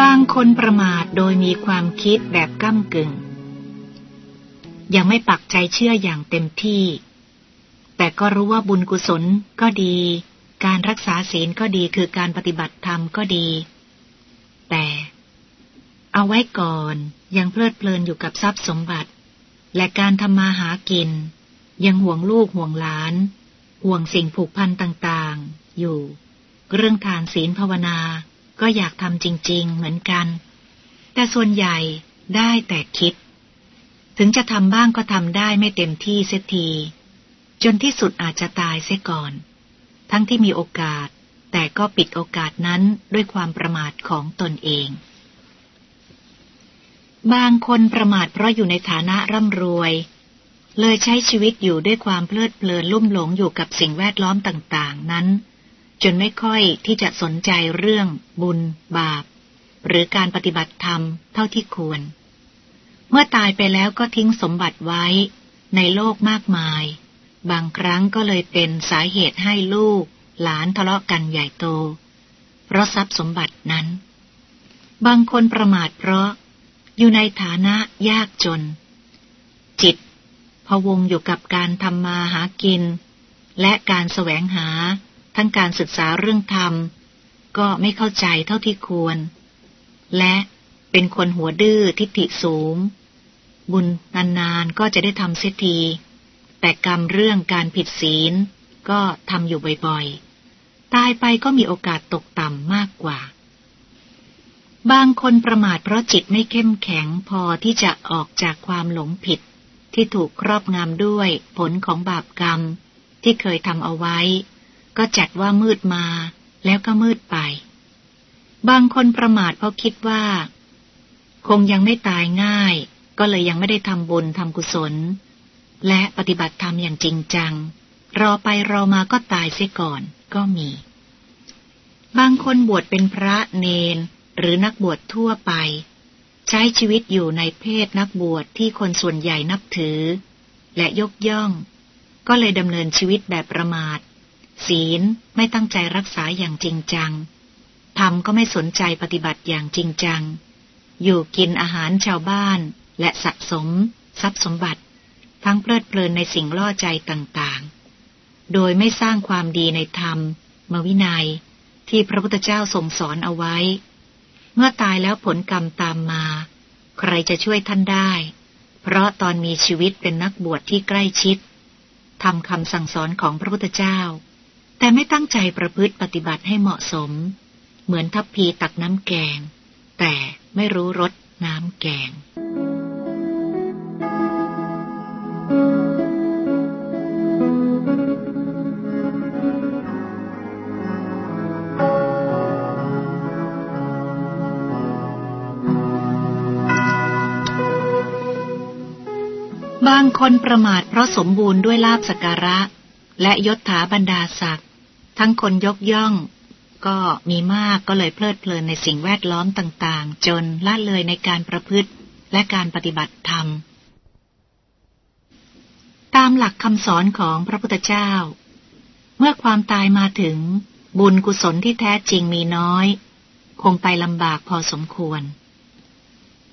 บางคนประมาทโดยมีความคิดแบบก้ากึ่ง ยังไม่ปักใจเชื่ออย่างเต็มที่ แต่ก็รู้ว่าบุญกุศลก็ดี การรักษาศีลก็ดีคือการปฏิบัติธรรมก็ดี แต่ เอาไว้ก่อนยังเพลิดเพลินอยู่กับทรัพย์สมบัติ และการทำมาหากิน ยังห่วงลูกห่วงหลาน ห่วงสิ่งผูกพันต่างๆ อยู่ เรื่องทานศีลภาวนาก็อยากทำจริง ๆ เหมือนกัน แต่ส่วนใหญ่ได้แต่คิด ถึงจะทำบ้างก็ทำได้ไม่เต็มที่เสียทีจนที่สุดอาจจะตายเสียก่อน ทั้งที่มีโอกาส แต่ก็ปิดโอกาสนั้นด้วยความประมาทของตนเอง บางคนประมาทเพราะอยู่ในฐานะร่ำรวย เลยใช้ชีวิตอยู่ด้วยความเพลิดเพลินลุ่มหลงอยู่กับสิ่งแวดล้อมต่างๆ นั้น จนไม่ค่อยที่จะสนใจเรื่องบุญ บาป หรือการปฏิบัติธรรมเท่าที่ควร เมื่อตายไปแล้วก็ทิ้งสมบัติไว้ในโลกมากมาย บางครั้งก็เลยเป็นสาเหตุให้ลูก หลานทะเลาะกันใหญ่โต เพราะทรัพย์สมบัตินั้น บางคนประมาทเพราะ อยู่ในฐานะยากจน จิตพวงอยู่กับการทำมาหากิน และการแสวงหาทั้งการศึกษาเรื่องธรรม ก็ไม่เข้าใจเท่าที่ควร และเป็นคนหัวดื้อทิฏฐิสูง บุญนานๆก็จะได้ทำเสียที แต่กรรมเรื่องการผิดศีลก็ทำอยู่บ่อยๆ ตายไปก็มีโอกาสตกต่ำมากกว่า บางคนประมาทเพราะจิตไม่เข้มแข็งพอที่จะออกจากความหลงผิด ที่ถูกครอบงำด้วยผลของบาปกรรม ที่เคยทำเอาไว้ ก็จัดว่ามืดมาแล้วก็มืดไป บางคนประมาทเพราะคิดว่า คงยังไม่ตายง่าย ก็เลยยังไม่ได้ทำบุญทำกุศล และปฏิบัติธรรมอย่างจริงจัง รอไปรอมาก็ตายเสียก่อนก็มี บางคนบวชเป็นพระเนน หรือนักบวชทั่วไป ใช้ชีวิตอยู่ในเพศนักบวชที่คนส่วนใหญ่นับถือ และยกย่อง ก็เลยดำเนินชีวิตแบบประมาท ศีลไม่ตั้งใจรักษาอย่างจริงจังธรรมก็ไม่สนใจปฏิบัติอย่างจริงจัง อยู่กินอาหารชาวบ้านและสะสม ทรัพย์สมบัติ ทั้งเพลิดเพลินในสิ่งล่อใจต่างๆ โดยไม่สร้างความดีในธรรม มวินัย ที่พระพุทธเจ้าทรงสอนเอาไว้ เมื่อตายแล้วผลกรรมตามมา ใครจะช่วยท่านได้ เพราะตอนมีชีวิตเป็นนักบวชที่ใกล้ชิดทำคำสั่งสอนของพระพุทธเจ้า แต่ไม่ตั้งใจประพฤติปฏิบัติให้เหมาะสม เหมือนทัพพีตักน้ำแกง แต่ไม่รู้รสน้ำแกงางคนประมาทเพราะสมบูรณ์ด้วยลาบสการะ และยศถาบรรดาศักดิ์ทั้งคนยกย่อง ก็มีมากก็เลยเพลิดเพลินในสิ่งแวดล้อมต่างๆ จนละเลยในการประพฤติและการปฏิบัติธรรม ตามหลักคำสอนของพระพุทธเจ้า เมื่อความตายมาถึงบุญกุศลที่แท้จริงมีน้อย คงไปลำบากพอสมควร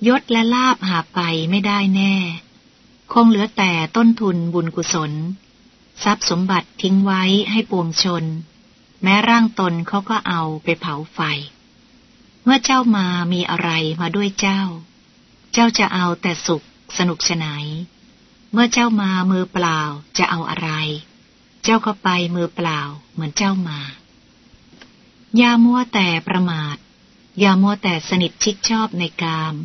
ยศและลาบหาไปไม่ได้แน่ คงเหลือแต่ต้นทุนบุญกุศล ทรัพย์สมบัติทิ้งไว้ให้ปวงชน แม้ร่างตนเขาก็เอาไปเผาไฟ เมื่อเจ้ามามีอะไรมาด้วยเจ้า เจ้าจะเอาแต่สุขสนุกสนายเมื่อเจ้ามามือเปล่าจะเอาอะไร เจ้าก็ไปมือเปล่าเหมือนเจ้ามา อย่ามัวแต่ประมาท อย่ามัวแต่สนิทชิดชอบในกาม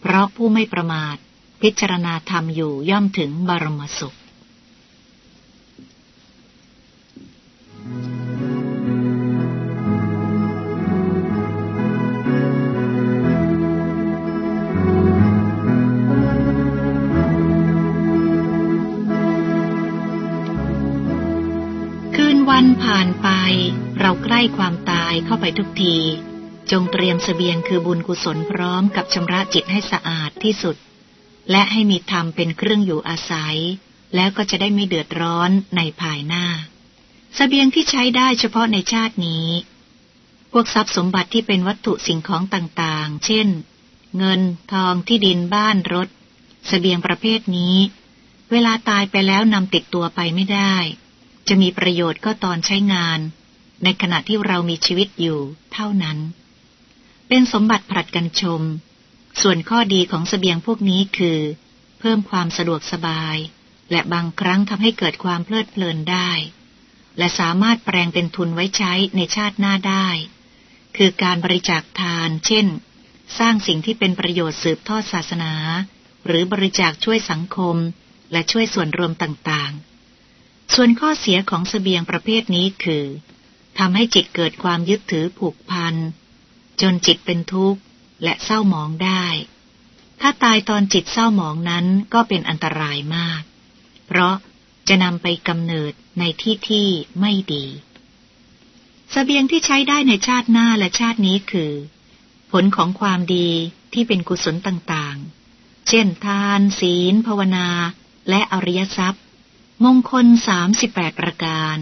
เพราะผู้ไม่ประมาท พิจารณาธรรมอยู่ย่อมถึงบรมสุขผ่านไป เราใกล้ความตายเข้าไปทุกทีจจงเตรียมสเสบียงคือบุญกุศลพร้อมกับชำระจิตให้สะอาดที่สุด และให้มีธรรมเป็นเครื่องอยู่อาศัย แล้วก็จะได้ไม่เดือดร้อนในภายหน้าสเสบียงที่ใช้ได้เฉพาะในชาตินี้ พวกทรัพย์สมบัติที่เป็นวัตถุสิ่งของต่างๆ เช่น เงิน ทอง ที่ดิน บ้าน รถสเสบียงประเภทนี้ เวลาตายไปแล้วนำติดตัวไปไม่ได้ จะมีประโยชน์ก็ตอนใช้งาน ในขณะที่เรามีชีวิตอยู่เท่านั้น เป็นสมบัติผลัดกันชม ส่วนข้อดีของสเสบียงพวกนี้คือ เพิ่มความสะดวกสบาย และบางครั้งทำให้เกิดความเพลิดเพลินได้ และสามารถแปลงเป็นทุนไว้ใช้ในชาติหน้าได้ คือการบริจาคทาน เช่น สร้างสิ่งที่เป็นประโยชน์สืบทอดศาสนา หรือบริจาคช่วยสังคม และช่วยส่วนรวมต่างๆ ส่วนข้อเสียของสเสบียงประเภทนี้คือทำให้จิตเกิดความยึดถือผูกพันจนจิตเป็นทุกข์ และเศร้าหมองได้ ถ้าตายตอนจิตเศร้าหมองนั้นก็เป็นอันตรายมาก เพราะจะนำไปกำเนิดในที่ที่ไม่ดีสเสบียงที่ใช้ได้ในชาติหน้าและชาตินี้คือ ผลของความดีที่เป็นกุศลต่างๆ เช่น ทาน ศีล ภาวนา และอริยทรัพย์ มงคลสามสิบแปดประการ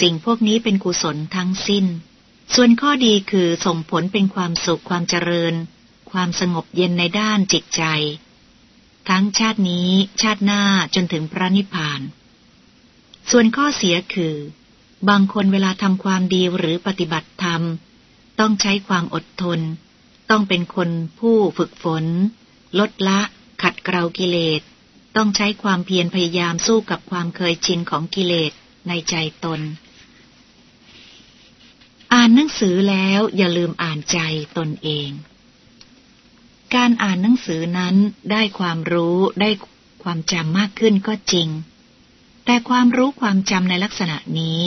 สิ่งพวกนี้เป็นกุศลทั้งสิ้น ส่วนข้อดีคือส่งผลเป็นความสุขความเจริญ ความสงบเย็นในด้านจิตใจ ทั้งชาตินี้ชาติหน้าจนถึงพระนิพพาน ส่วนข้อเสียคือ บางคนเวลาทำความดีหรือปฏิบัติธรรม ต้องใช้ความอดทน ต้องเป็นคนผู้ฝึกฝน ลดละ ขัดเกลากิเลส ต้องใช้ความเพียรพยายามสู้กับความเคยชินของกิเลสในใจตนอ่านหนังสือแล้วอย่าลืมอ่านใจตนเอง การอ่านหนังสือนั้นได้ความรู้ได้ความจำมากขึ้นก็จริง แต่ความรู้ความจำในลักษณะนี้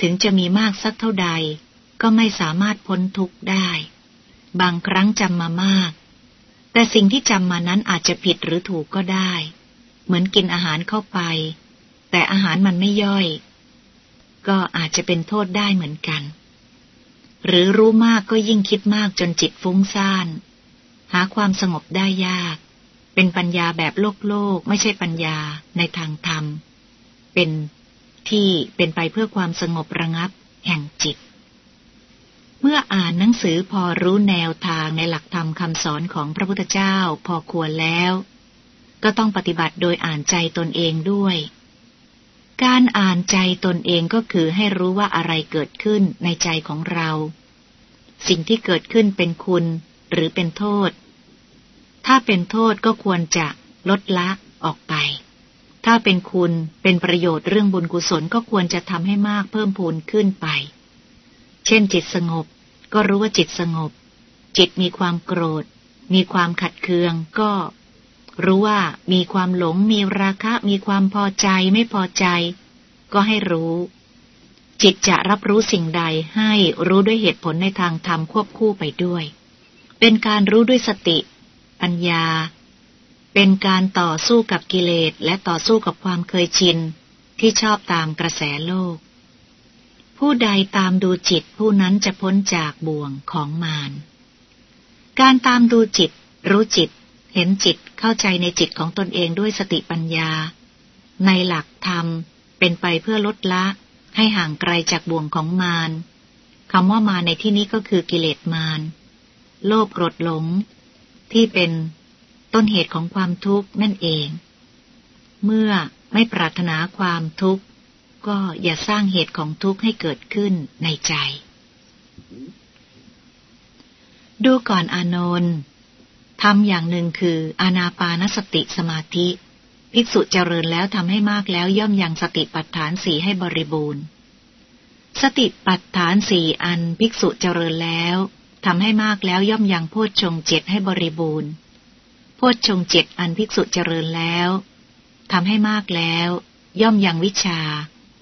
ถึงจะมีมากสักเท่าใด ก็ไม่สามารถพ้นทุกข์ได้ บางครั้งจำมามาก แต่สิ่งที่จำมานั้นอาจจะผิดหรือถูกก็ได้ เหมือนกินอาหารเข้าไป แต่อาหารมันไม่ย่อย ก็อาจจะเป็นโทษได้เหมือนกัน หรือรู้มากก็ยิ่งคิดมากจนจิตฟุ้งซ่าน หาความสงบได้ยาก เป็นปัญญาแบบโลกโลกไม่ใช่ปัญญาในทางธรรม เป็นที่เป็นไปเพื่อความสงบระงับแห่งจิต เมื่ออ่านหนังสือพอรู้แนวทางในหลักธรรมคำสอนของพระพุทธเจ้าพอควรแล้ว ก็ต้องปฏิบัติโดยอ่านใจตนเองด้วย การอ่านใจตนเองก็คือให้รู้ว่าอะไรเกิดขึ้นในใจของเรา สิ่งที่เกิดขึ้นเป็นคุณ หรือเป็นโทษ ถ้าเป็นโทษก็ควรจะลดละออกไป ถ้าเป็นคุณเป็นประโยชน์เรื่องบุญกุศลก็ควรจะทำให้มากเพิ่มพูนขึ้นไป เช่นจิตสงบ ก็รู้ว่าจิตสงบ จิตมีความโกรธ มีความขัดเคืองก็ รู้ว่ามีความหลง มีราคะ มีความพอใจไม่พอใจ ก็ให้รู้จิตจะรับรู้สิ่งใดให้รู้ด้วยเหตุผลในทางธรรมควบคู่ไปด้วย เป็นการรู้ด้วยสติ ปัญญา เป็นการต่อสู้กับกิเลสและต่อสู้กับความเคยชิน ที่ชอบตามกระแสโลก ผู้ใดตามดูจิตผู้นั้นจะพ้นจากบ่วงของมารการตามดูจิต รู้จิต เห็นจิตเข้าใจในจิตของตนเองด้วยสติปัญญา ในหลักธรรมเป็นไปเพื่อลดละให้ห่างไกลจากบ่วงของมารคำว่ามาในที่นี้ก็คือกิเลสมาร โลภโกรธหลง ที่เป็นต้นเหตุของความทุกข์นั่นเอง เมื่อไม่ปรารถนาความทุกข์ ก็อย่าสร้างเหตุของทุกข์ให้เกิดขึ้นในใจ ดูก่อนอานนท์ทำอย่างหนึ่งคืออานาปานสติสมาธิ ภิกษุเจริญแล้วทำให้มากแล้วย่อมยังสติปัฏฐานสีให้บริบูรณ์ สติปัฏฐานสี่อันภิกษุเจริญแล้ว ทำให้มากแล้วย่อมยังโพชฌงเจ็ดให้บริบูรณ์ โพชฌงเจ็ดอันภิกษุเจริญแล้วทำให้มากแล้ว ย่อมยังวิชา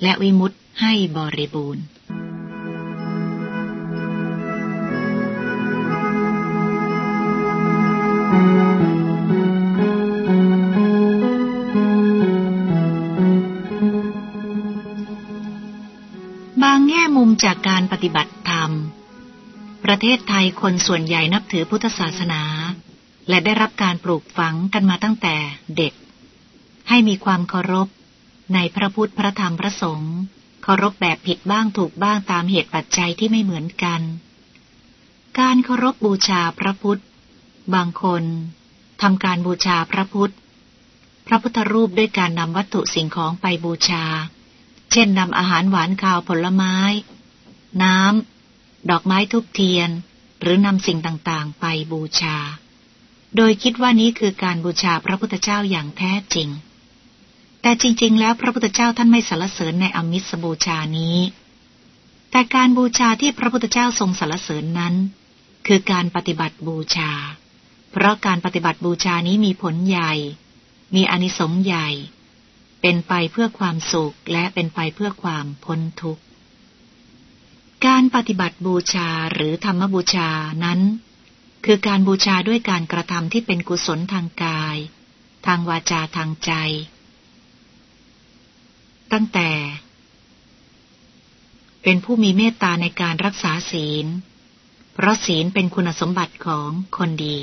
และวิมุตให้บริบูรณ์บางแง่มุมจากการปฏิบัติ ประเทศไทยคนส่วนใหญ่นับถือพุทธศาสนา และได้รับการปลูกฝังกันมาตั้งแต่เด็ก ให้มีความเคารพ ในพระพุทธพระธรรมพระสงฆ์เคารพแบบผิดบ้างถูกบ้างตามเหตุปัจจัยที่ไม่เหมือนกัน การเคารพบูชาพระพุทธ บางคนทำการบูชาพระพุทธ พระพุทธรูปด้วยการนำวัตถุสิ่งของไปบูชา เช่นนำอาหารหวานข้าวผลไม้ น้ำ ดอกไม้ทุบเทียน หรือนำสิ่งต่างๆ ไปบูชา โดยคิดว่านี้คือการบูชาพระพุทธเจ้าอย่างแท้จริง แต่จริง ๆ แล้วพระพุทธเจ้าท่านไม่สรรเสริญในอมิสบูชานี้ แต่การบูชาที่พระพุทธเจ้าทรงสรรเสริญนั้น คือการปฏิบัติบูชา เพราะการปฏิบัติบูชานี้มีผลใหญ่ มีอนิสงส์ใหญ่ เป็นไปเพื่อความสุขและเป็นไปเพื่อความพ้นทุกข์ การปฏิบัติบูชาหรือธรรมบูชานั้น คือการบูชาด้วยการกระทำที่เป็นกุศลทางกาย ทางวาจาทางใจ ตั้งแต่ เป็นผู้มีเมตตาในการรักษาศีล เพราะศีลเป็นคุณสมบัติของคนดี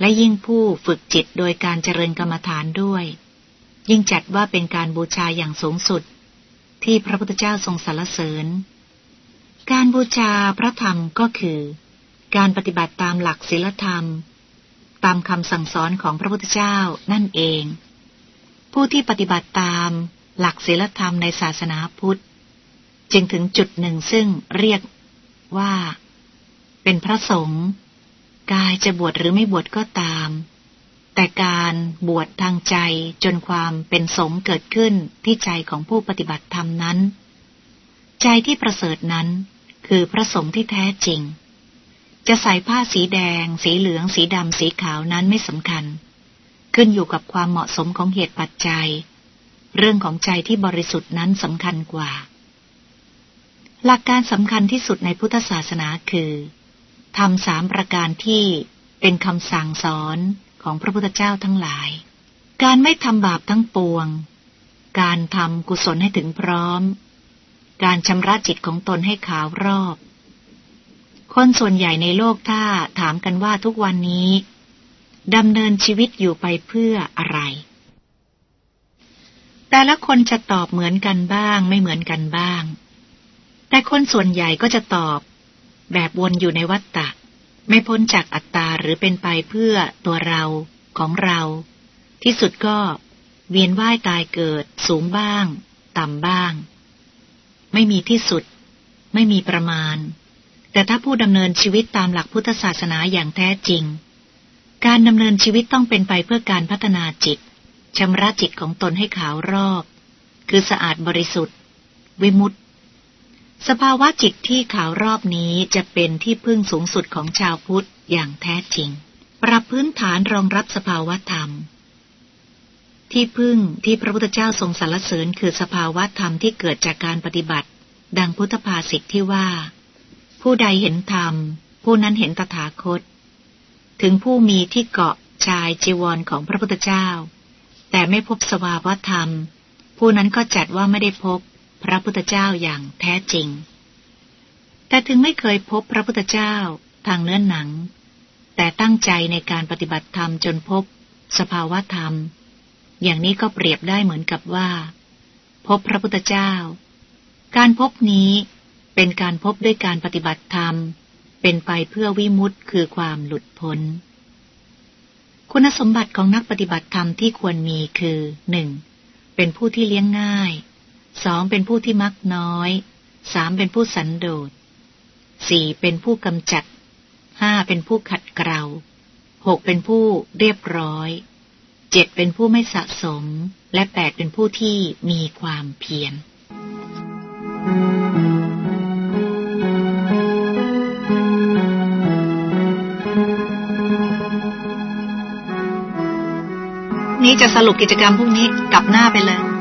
และยิ่งผู้ฝึกจิตโดยการเจริญกรรมฐานด้วย ยิ่งจัดว่าเป็นการบูชาอย่างสูงสุด ที่พระพุทธเจ้าทรงสรรเสริญ การบูชาพระธรรมก็คือ การปฏิบัติตามหลักศีลธรรม ตามคำสั่งสอนของพระพุทธเจ้านั่นเอง ผู้ที่ปฏิบัติตามหลักศีลธรรมในศาสนาพุทธ จึงถึงจุดหนึ่งซึ่งเรียกว่า เป็นพระสงฆ์กายจะบวชหรือไม่บวชก็ตาม แต่การบวชทางใจจนความเป็นสงฆ์เกิดขึ้นที่ใจของผู้ปฏิบัติธรรมนั้น ใจที่ประเสริฐนั้น คือพระสงฆ์ที่แท้จริง จะใส่ผ้าสีแดง สีเหลือง สีดำสีขาวนั้นไม่สำคัญ ขึ้นอยู่กับความเหมาะสมของเหตุปัจจัย เรื่องของใจที่บริสุทธิ์นั้นสำคัญกว่า หลักการสำคัญที่สุดในพุทธศาสนาคือทำสามประการที่เป็นคำสั่งสอนของพระพุทธเจ้าทั้งหลาย การไม่ทำบาปทั้งปวง การทำกุศลให้ถึงพร้อม การชำระจิตของตนให้ขาวรอบ คนส่วนใหญ่ในโลกถ้าถามกันว่าทุกวันนี้ดำเนินชีวิตอยู่ไปเพื่ออะไร แต่ละคนจะตอบเหมือนกันบ้าง ไม่เหมือนกันบ้าง แต่คนส่วนใหญ่ก็จะตอบ แบบวนอยู่ในวัฏฏะไม่พ้นจากอัตตาหรือเป็นไปเพื่อตัวเราของเรา ที่สุดก็เวียนว่ายตายเกิดสูงบ้าง ต่ำบ้าง ไม่มีที่สุด ไม่มีประมาณ แต่ถ้าผู้ดำเนินชีวิตตามหลักพุทธศาสนาอย่างแท้จริง การดำเนินชีวิตต้องเป็นไปเพื่อการพัฒนาจิตชำระจิตของตนให้ขาวรอบ คือสะอาดบริสุทธิ์ วิมุตติ สภาวะจิตที่ขาวรอบนี้จะเป็นที่พึ่งสูงสุดของชาวพุทธอย่างแท้จริง ปรับพื้นฐานรองรับสภาวะธรรม ที่พึ่งที่พระพุทธเจ้าทรงสรรเสริญคือสภาวะธรรมที่เกิดจากการปฏิบัติ ดังพุทธภาษิตที่ว่า ผู้ใดเห็นธรรม ผู้นั้นเห็นตถาคต ถึงผู้มีที่เกาะชายจีวรของพระพุทธเจ้า แต่ไม่พบสภาวะธรรม ผู้นั้นก็จัดว่าไม่ได้พบพระพุทธเจ้าอย่างแท้จริง แต่ถึงไม่เคยพบพระพุทธเจ้าทางเนื้อนหนัง แต่ตั้งใจในการปฏิบัติธรรมจนพบ สภาวะธรรม อย่างนี้ก็เปรียบได้เหมือนกับว่า พบพระพุทธเจ้า การพบนี้เป็นการพบด้วยการปฏิบัติธรรม เป็นไปเพื่อวิมุตต์คือความหลุดพ้น คุณสมบัติของนักปฏิบัติธรรมที่ควรมีคือหนึ่งเป็นผู้ที่เลี้ยงง่ายสองเป็นผู้ที่มักน้อยสามเป็นผู้สันโดษสี่เป็นผู้กำจัดห้าเป็นผู้ขัดเกลาหกเป็นผู้เรียบร้อย เจ็ดเป็นผู้ไม่สะสม และแปดเป็นผู้ที่มีความเพียรนี้จะสรุปกิจกรรมพวกนี้กลับหน้าไปเลย